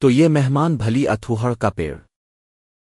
تو یہ مہمان بھلی اتھوہڑ کا پیڑ۔